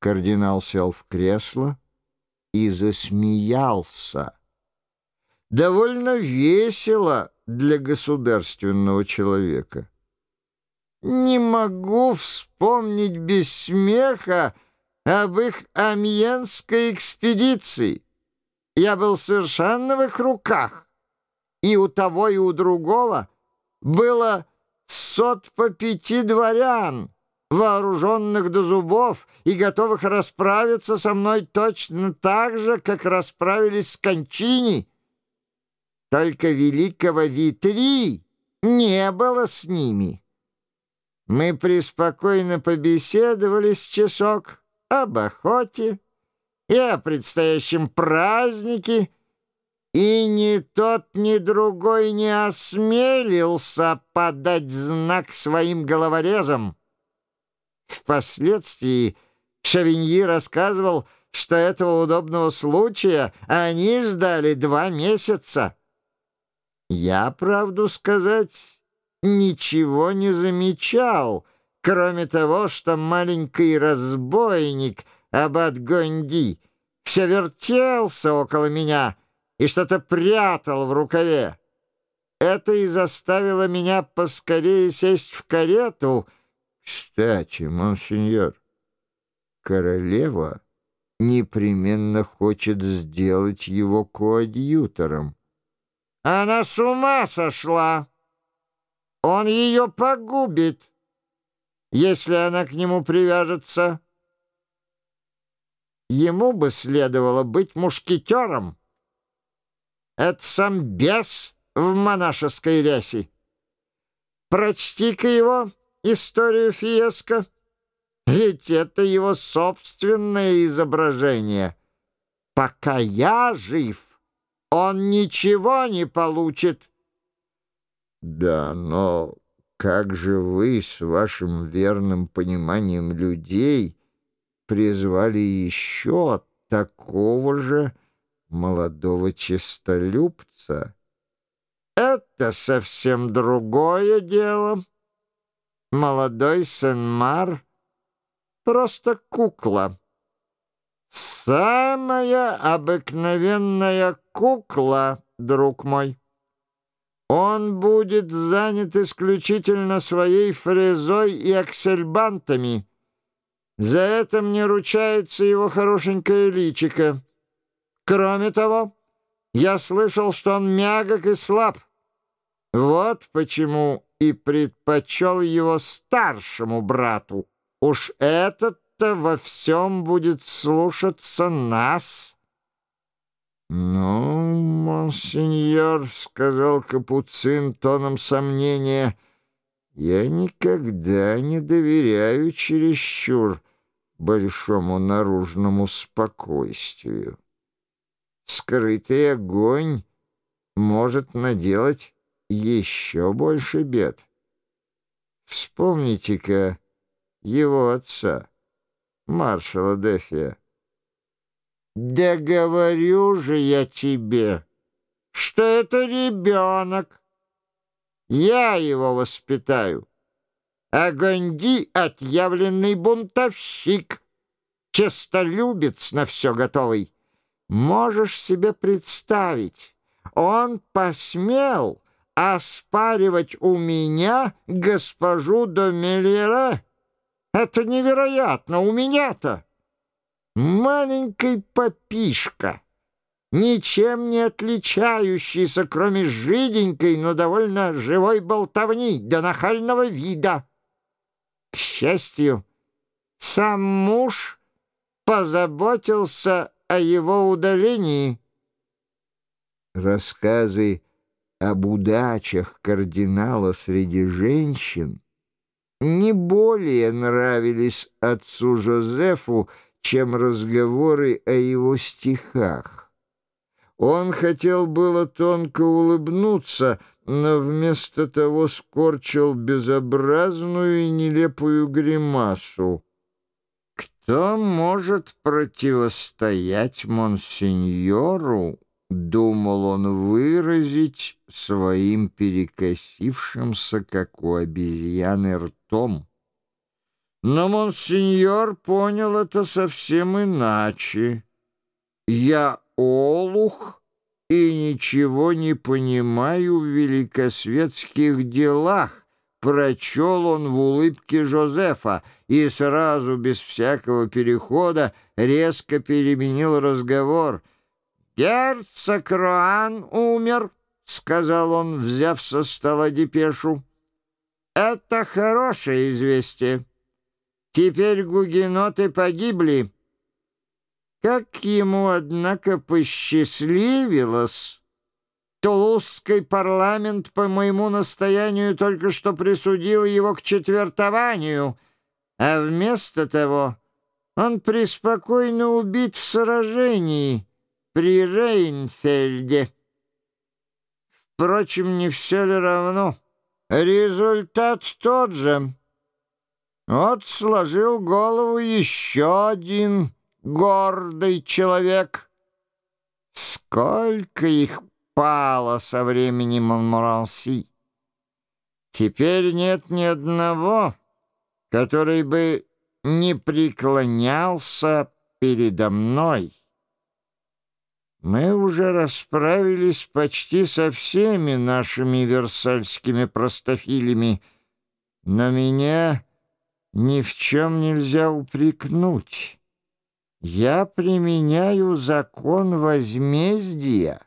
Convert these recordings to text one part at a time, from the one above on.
Кардинал сел в кресло и засмеялся. Довольно весело для государственного человека. Не могу вспомнить без смеха об их амьенской экспедиции. Я был совершенно в их руках, и у того, и у другого было сот по пяти дворян, вооруженных до зубов и готовых расправиться со мной точно так же, как расправились с Кончини. Только великого Витри не было с ними. Мы преспокойно побеседовали с часок об охоте и о предстоящем празднике, и ни тот, ни другой не осмелился подать знак своим головорезам. Впоследствии Шавиньи рассказывал, что этого удобного случая они ждали два месяца. Я, правду сказать, ничего не замечал, кроме того, что маленький разбойник Аббат Гонди все вертелся около меня и что-то прятал в рукаве. Это и заставило меня поскорее сесть в карету — кстати, монсеньор, королева непременно хочет сделать его коадьютором. Она с ума сошла. Он ее погубит, если она к нему привяжется. Ему бы следовало быть мушкетером. Это сам бес в монашеской рясе. Прочти-ка его историю Фиеско? Ведь это его собственное изображение. Пока я жив, он ничего не получит. Да, но как же вы с вашим верным пониманием людей призвали еще такого же молодого честолюбца? Это совсем другое дело. Молодой Сен-Мар — просто кукла. Самая обыкновенная кукла, друг мой. Он будет занят исключительно своей фрезой и аксельбантами. За это мне ручается его хорошенькое личико. Кроме того, я слышал, что он мягок и слаб. Вот почему и предпочел его старшему брату. Уж этот-то во всем будет слушаться нас. «Ну, монсеньор», — сказал Капуцин тоном сомнения, — «я никогда не доверяю чересчур большому наружному спокойствию. Скрытый огонь может наделать еще больше бед. Вспомните-ка его отца, маршала Дефия. «Да говорю же я тебе, что это ребенок. Я его воспитаю, а Ганди — отъявленный бунтовщик, честолюбец на все готовый. Можешь себе представить, он посмел...» оспаривать у меня госпожу Домелера? Это невероятно, у меня-то. Маленький попишка, ничем не отличающийся, кроме жиденькой, но довольно живой болтовни, до нахального вида. К счастью, сам муж позаботился о его удалении. Рассказы об удачах кардинала среди женщин не более нравились отцу Жозефу, чем разговоры о его стихах. Он хотел было тонко улыбнуться, но вместо того скорчил безобразную и нелепую гримасу. Кто может противостоять монсеньору? Думал он выразить своим перекосившимся, как у обезьяны, ртом. Но монсеньор понял это совсем иначе. Я олух и ничего не понимаю в великосветских делах, прочел он в улыбке Жозефа и сразу, без всякого перехода, резко переменил разговор. «Герцог Роан умер», — сказал он, взяв со стола депешу. «Это хорошее известие». Теперь гугеноты погибли. Как ему, однако, посчастливилось. Тулузский парламент по моему настоянию только что присудил его к четвертованию, а вместо того он преспокойно убит в сражении при Рейнфельде. Впрочем, не все ли равно? Результат тот же. Вот сложил голову еще один гордый человек. Сколько их пало со времени Монморанси. Теперь нет ни одного, который бы не преклонялся передо мной. Мы уже расправились почти со всеми нашими версальскими простофилями, но меня ни в чем нельзя упрекнуть. Я применяю закон возмездия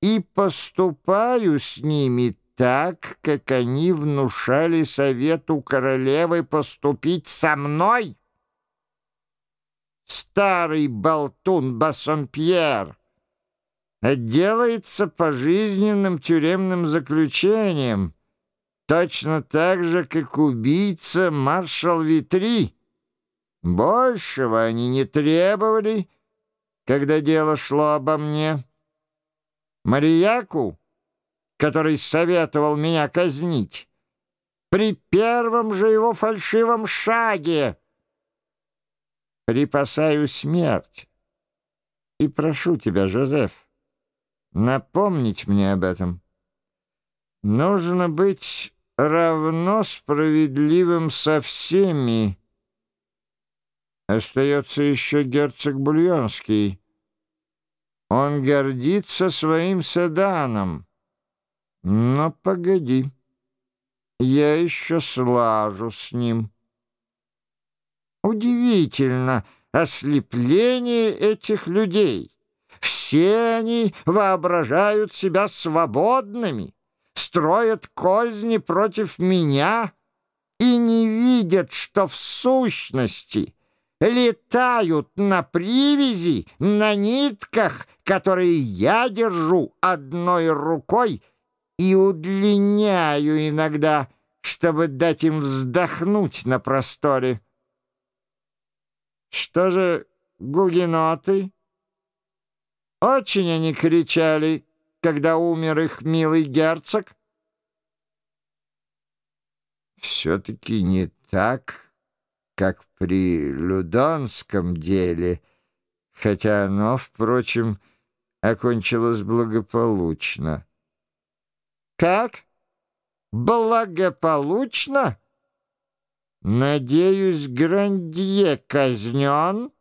и поступаю с ними так, как они внушали совету королевы поступить со мной. Старый болтун Бассонпьер отделается пожизненным тюремным заключением — точно так же, как убийца маршал Витри. Большего они не требовали, когда дело шло обо мне. Марияку, который советовал меня казнить, при первом же его фальшивом шаге припасаю смерть. И прошу тебя, Жозеф, напомнить мне об этом. Нужно быть равно справедливым со всеми. Остается еще герцог Бульонский. Он гордится своим седаном. Но погоди, я еще слажу с ним. Удивительно ослепление этих людей. Все они воображают себя свободными строят козни против меня и не видят, что в сущности летают на привязи, на нитках, которые я держу одной рукой и удлиняю иногда, чтобы дать им вздохнуть на просторе. Что же гугеноты? Очень они кричали, когда умер их милый герцог? Все-таки не так, как при Людонском деле, хотя оно, впрочем, окончилось благополучно. Как? Благополучно? Надеюсь, Грандье казнен?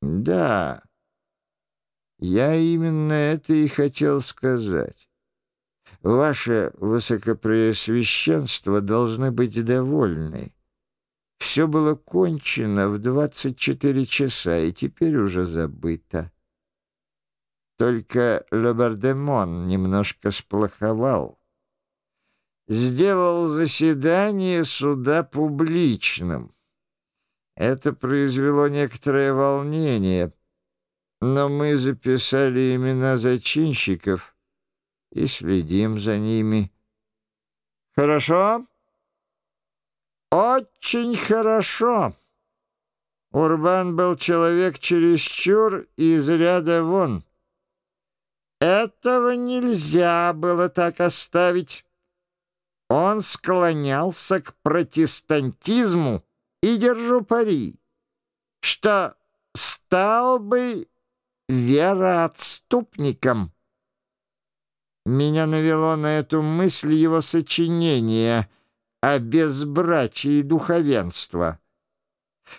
Да. Я именно это и хотел сказать. Ваше Высокопреосвященство должны быть довольны. Все было кончено в 24 часа и теперь уже забыто. Только Лебардемон немножко сплоховал. Сделал заседание суда публичным. Это произвело некоторое волнение — но мы записали имена зачинщиков и следим за ними. Хорошо? Очень хорошо. Урбан был человек чересчур из ряда вон. Этого нельзя было так оставить. Он склонялся к протестантизму и держу пари, что стал бы вероотступником. Меня навело на эту мысль его сочинение о безбрачии духовенства.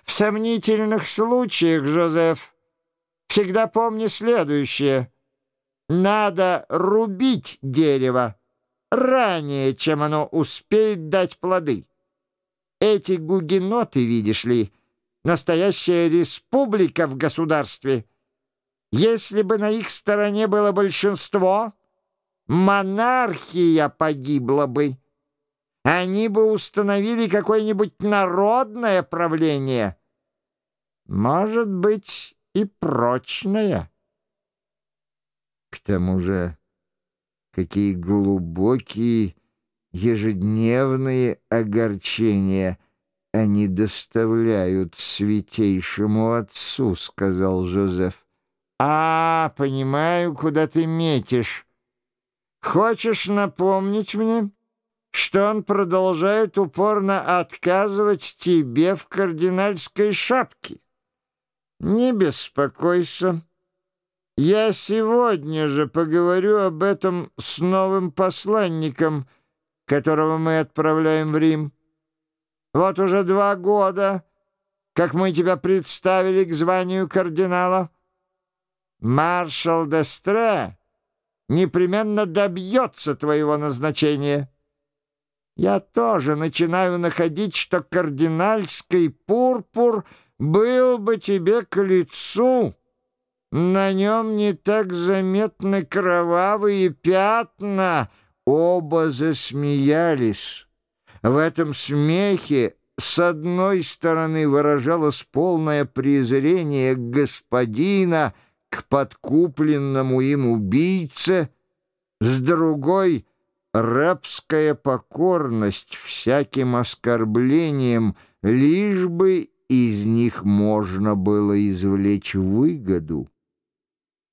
В сомнительных случаях, Жозеф, всегда помни следующее. Надо рубить дерево ранее, чем оно успеет дать плоды. Эти гугеноты, видишь ли, настоящая республика в государстве. Если бы на их стороне было большинство, монархия погибла бы. Они бы установили какое-нибудь народное правление. Может быть, и прочное. К тому же, какие глубокие ежедневные огорчения они доставляют святейшему отцу, — сказал Жозеф. А, понимаю, куда ты метишь. Хочешь напомнить мне, что он продолжает упорно отказывать тебе в кардинальской шапке? Не беспокойся. Я сегодня же поговорю об этом с новым посланником, которого мы отправляем в Рим. Вот уже два года, как мы тебя представили к званию кардинала. Маршал Дестре непременно добьется твоего назначения. Я тоже начинаю находить, что кардинальский пурпур был бы тебе к лицу». На нем не так заметны кровавые пятна. Оба засмеялись. В этом смехе с одной стороны выражалось полное презрение господина к подкупленному им убийце, с другой — рабская покорность всяким оскорблением, лишь бы из них можно было извлечь выгоду.